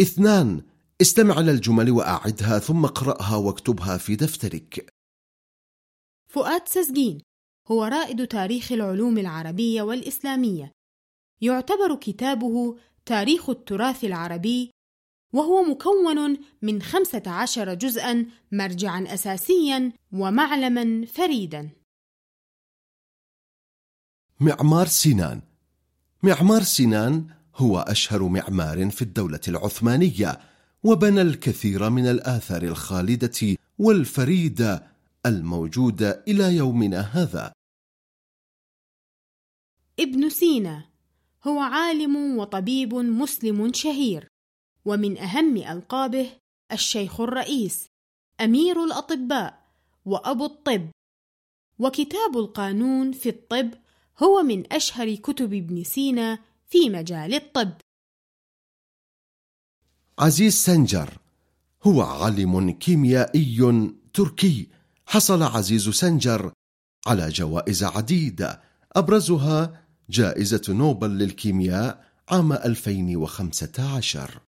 اثنان استمع إلى الجمل وأعدها ثم اقرأها واكتبها في دفترك. فؤاد سزجين هو رائد تاريخ العلوم العربية والإسلامية. يعتبر كتابه تاريخ التراث العربي وهو مكون من خمسة عشر جزءا مرجعا أساسيا ومعلما فريدا. معمار سنان معمار سنان هو أشهر معمار في الدولة العثمانية وبنى الكثير من الآثار الخالدة والفريدة الموجودة إلى يومنا هذا. ابن سينا هو عالم وطبيب مسلم شهير ومن أهم ألقابه الشيخ الرئيس أمير الأطباء وأبو الطب. وكتاب القانون في الطب هو من أشهر كتب ابن سينا في مجال الطب. عزيز سنجر هو عالم كيميائي تركي. حصل عزيز سنجر على جوائز عديدة. أبرزها جائزة نوبل للكيمياء عام 2015